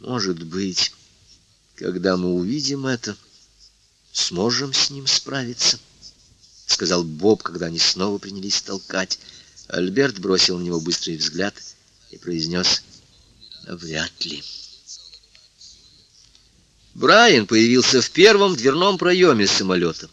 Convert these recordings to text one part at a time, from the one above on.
Может быть, когда мы увидим это, сможем с ним справиться, — сказал Боб, когда они снова принялись толкать. Альберт бросил на него быстрый взгляд и произнес «Вряд ли». Брайан появился в первом дверном проеме самолета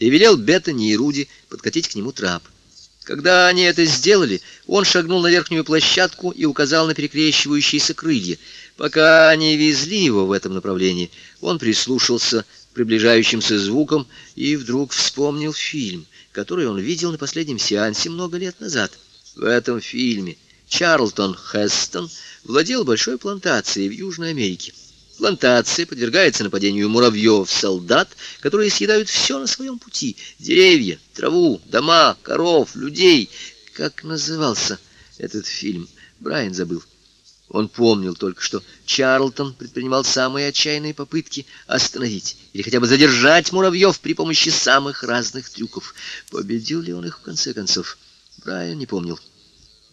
и велел Беттани и Руди подкатить к нему трап. Когда они это сделали, он шагнул на верхнюю площадку и указал на перекрещивающиеся крылья. Пока они везли его в этом направлении, он прислушался к приближающимся звукам и вдруг вспомнил фильм, который он видел на последнем сеансе много лет назад. В этом фильме Чарлтон Хестон владел большой плантацией в Южной Америке. Плантация подвергается нападению муравьев-солдат, которые съедают все на своем пути. Деревья, траву, дома, коров, людей. Как назывался этот фильм? Брайан забыл. Он помнил только, что Чарлтон предпринимал самые отчаянные попытки остановить или хотя бы задержать муравьев при помощи самых разных трюков. Победил ли он их в конце концов? Брайан не помнил.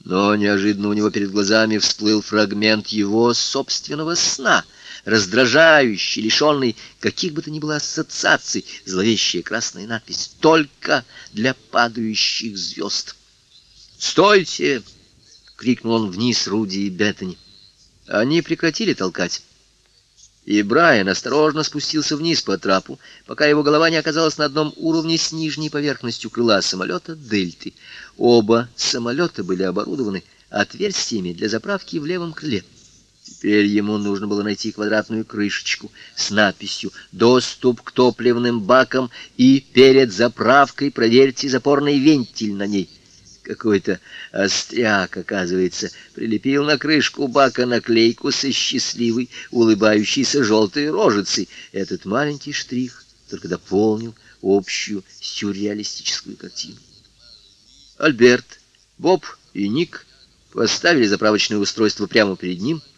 Но неожиданно у него перед глазами всплыл фрагмент его собственного сна — раздражающий, лишенный каких бы то ни было ассоциаций, зловещая красная надпись «Только для падающих звезд». «Стойте!» — крикнул он вниз Руди и Беттани. Они прекратили толкать. И Брайан осторожно спустился вниз по трапу, пока его голова не оказалась на одном уровне с нижней поверхностью крыла самолета «Дельты». Оба самолета были оборудованы отверстиями для заправки в левом крыле. Теперь ему нужно было найти квадратную крышечку с надписью «Доступ к топливным бакам» и перед заправкой проверьте запорный вентиль на ней. Какой-то остряк, оказывается, прилепил на крышку бака наклейку со счастливой, улыбающейся желтой рожицей. Этот маленький штрих только дополнил общую сюрреалистическую картину. Альберт, Боб и Ник поставили заправочное устройство прямо перед ним —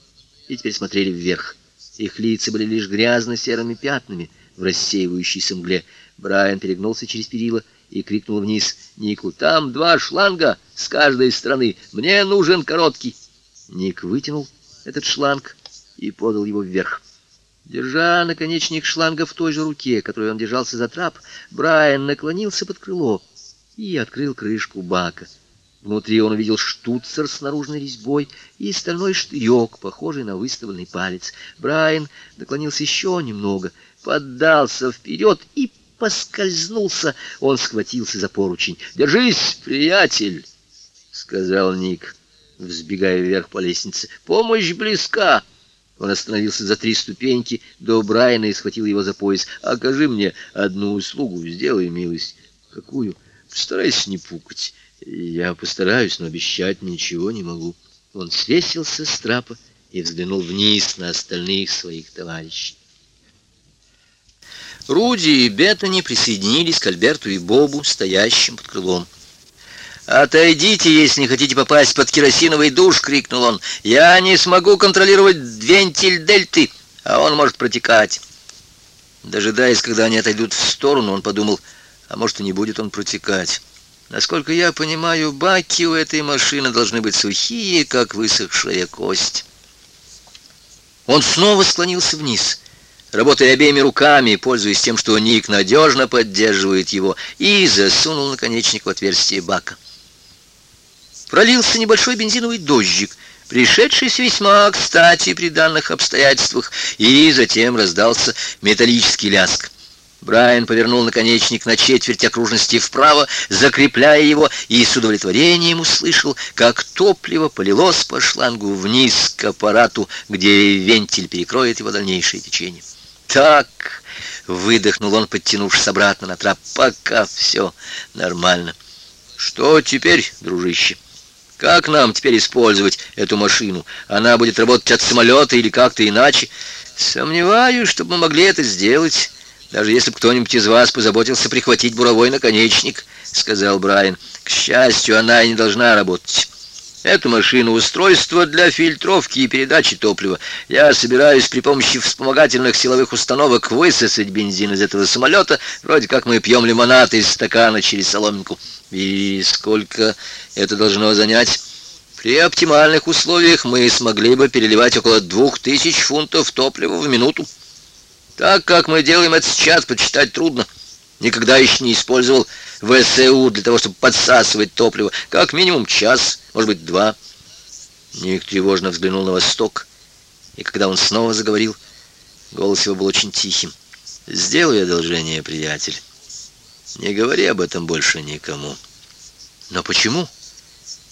и теперь смотрели вверх. Их лица были лишь грязно-серыми пятнами в рассеивающейся мгле. Брайан перегнулся через перила и крикнул вниз Нику. «Там два шланга с каждой стороны. Мне нужен короткий». Ник вытянул этот шланг и подал его вверх. Держа наконечник шланга в той же руке, которой он держался за трап, Брайан наклонился под крыло и открыл крышку бака. Внутри он увидел штуцер с наружной резьбой и стальной штырек, похожий на выставленный палец. Брайан наклонился еще немного, поддался вперед и поскользнулся. Он схватился за поручень. «Держись, приятель!» — сказал Ник, взбегая вверх по лестнице. «Помощь близка!» Он остановился за три ступеньки до Брайана и схватил его за пояс. «Окажи мне одну услугу, сделай милость». «Какую?» «Постарайся не пукать». Я постараюсь, но обещать ничего не могу. Он свесился с трапа и взглянул вниз на остальных своих товарищей. Руди и Беттани присоединились к Альберту и Бобу, стоящим под крылом. «Отойдите, если не хотите попасть под керосиновый душ!» — крикнул он. «Я не смогу контролировать вентиль дельты, а он может протекать». Дожидаясь, когда они отойдут в сторону, он подумал, а может и не будет он протекать. Насколько я понимаю, баки у этой машины должны быть сухие, как высохшая кость. Он снова склонился вниз, работая обеими руками, пользуясь тем, что Ник надежно поддерживает его, и засунул наконечник в отверстие бака. Пролился небольшой бензиновый дождик, пришедшийся весьма кстати при данных обстоятельствах, и затем раздался металлический ляск. Брайан повернул наконечник на четверть окружности вправо, закрепляя его, и с удовлетворением услышал, как топливо полилось по шлангу вниз к аппарату, где вентиль перекроет его дальнейшее течение. «Так!» — выдохнул он, подтянувшись обратно на трап. «Пока все нормально». «Что теперь, дружище?» Как нам теперь использовать эту машину? Она будет работать от самолета или как-то иначе? Сомневаюсь, чтобы мы могли это сделать даже если кто-нибудь из вас позаботился прихватить буровой наконечник, сказал Брайан. К счастью, она и не должна работать. Эту машину устройство для фильтровки и передачи топлива. Я собираюсь при помощи вспомогательных силовых установок высосать бензин из этого самолета, вроде как мы пьем лимонад из стакана через соломинку. И сколько это должно занять? При оптимальных условиях мы смогли бы переливать около двух тысяч фунтов топлива в минуту. Так как мы делаем это сейчас, почитать трудно. Никогда еще не использовал ВСУ для того, чтобы подсасывать топливо. Как минимум час, может быть, два. Ник тревожно взглянул на восток, и когда он снова заговорил, голос его был очень тихим. «Сделай одолжение, приятель. Не говори об этом больше никому». «Но почему?»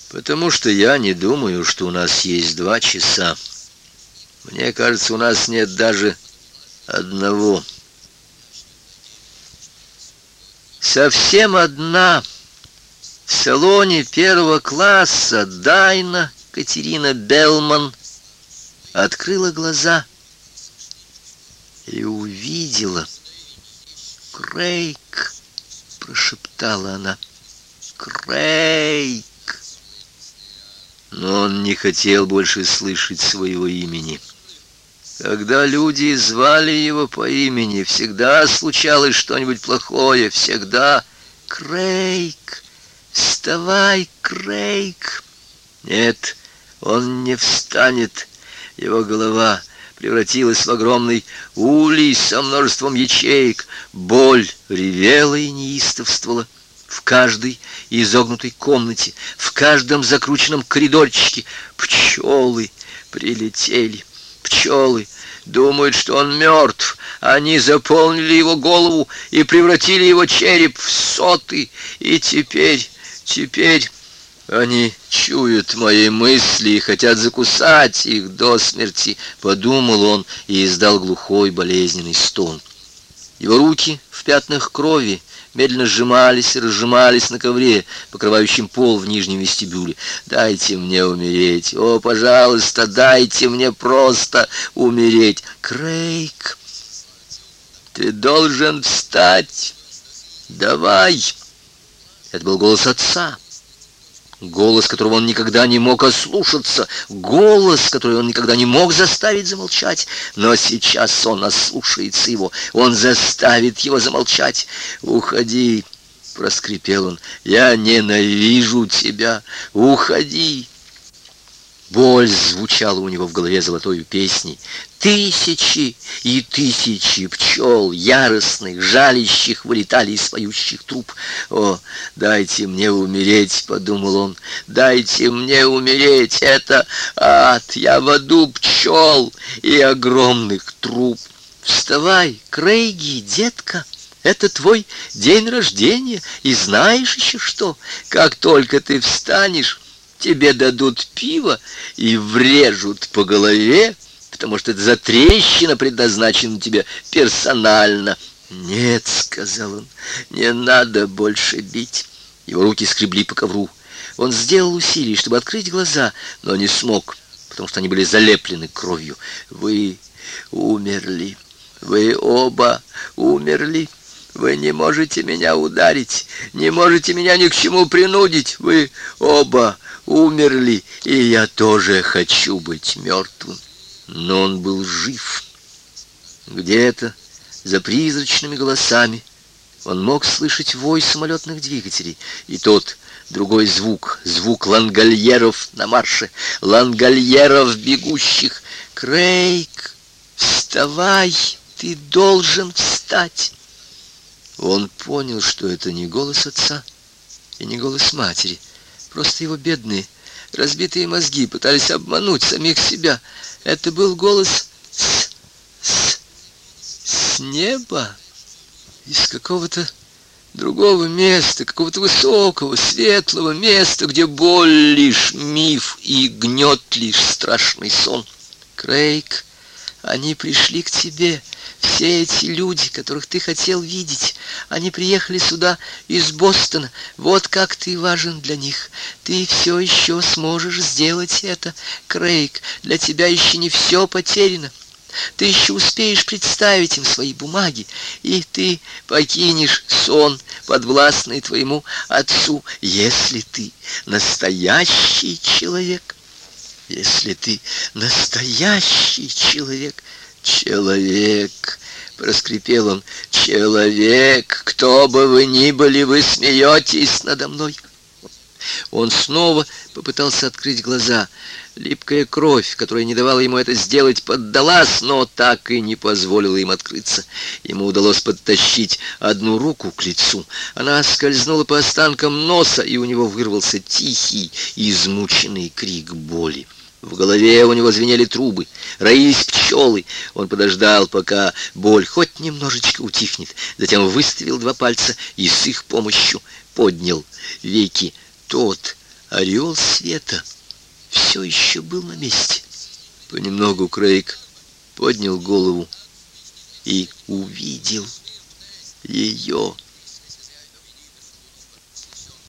Потому что я не думаю, что у нас есть два часа. Мне кажется, у нас нет даже одного. Совсем одна в салоне первого класса Дайна Катерина Белман открыла глаза и увидела. «Крейг!» — прошептала она. «Крейг!» но он не хотел больше слышать своего имени. Когда люди звали его по имени, всегда случалось что-нибудь плохое, всегда «Крейг! Вставай, Крейг!» Нет, он не встанет. Его голова превратилась в огромный улей со множеством ячеек. Боль ревела и неистовствовала в каждой изогнутой комнате, в каждом закрученном коридорчике. Пчелы прилетели, пчелы думают, что он мертв. Они заполнили его голову и превратили его череп в соты. И теперь, теперь они чуют мои мысли и хотят закусать их до смерти, подумал он и издал глухой болезненный стон. Его руки в пятнах крови медленно сжимались и разжимались на ковре, покрывающем пол в нижнем вестибюле. «Дайте мне умереть! О, пожалуйста, дайте мне просто умереть!» «Крейг, ты должен встать! Давай!» Это был голос отца. Голос, которого он никогда не мог ослушаться, голос, который он никогда не мог заставить замолчать, но сейчас он ослушается его, он заставит его замолчать. «Уходи!» — проскрипел он. «Я ненавижу тебя! Уходи!» Боль звучала у него в голове золотой песней. Тысячи и тысячи пчел, яростных, жалящих, вылетали из поющих труб. «О, дайте мне умереть!» — подумал он. «Дайте мне умереть! Это ад! Я в аду пчел и огромных труб!» «Вставай, Крейги, детка!» Это твой день рождения, и знаешь еще что? Как только ты встанешь, тебе дадут пиво и врежут по голове, потому что это за трещина предназначена тебе персонально. «Нет», — сказал он, — «не надо больше бить». Его руки скребли по ковру. Он сделал усилие, чтобы открыть глаза, но не смог, потому что они были залеплены кровью. «Вы умерли. Вы оба умерли. Вы не можете меня ударить, не можете меня ни к чему принудить. Вы оба умерли, и я тоже хочу быть мертвым. Но он был жив. Где-то, за призрачными голосами, он мог слышать вой самолетных двигателей, и тот другой звук, звук лангольеров на марше, лангольеров бегущих. «Крейг, вставай, ты должен встать!» Он понял, что это не голос отца и не голос матери, просто его бедные, разбитые мозги пытались обмануть самих себя. Это был голос с, с, с неба, из какого-то другого места, какого-то высокого, светлого места, где боль лишь миф и гнет лишь страшный сон. Крейг, они пришли к тебе, все эти люди, которых ты хотел видеть, они приехали сюда из Бостона. Вот как ты важен для них. Ты все еще сможешь сделать это, Крейг. Для тебя еще не все потеряно. Ты еще успеешь представить им свои бумаги, и ты покинешь сон, подвластный твоему отцу, если ты настоящий человек. Если ты настоящий человек, человек, проскрипел он, человек, кто бы вы ни были, вы смеетесь надо мной. Он снова попытался открыть глаза. Липкая кровь, которая не давала ему это сделать, поддалась, но так и не позволила им открыться. Ему удалось подтащить одну руку к лицу. Она скользнула по останкам носа, и у него вырвался тихий, измученный крик боли. В голове у него звенели трубы, роились пчелы. Он подождал, пока боль хоть немножечко утихнет. Затем выставил два пальца и с их помощью поднял веки. Тот орел света все еще был на месте. Понемногу Крейг поднял голову и увидел ее.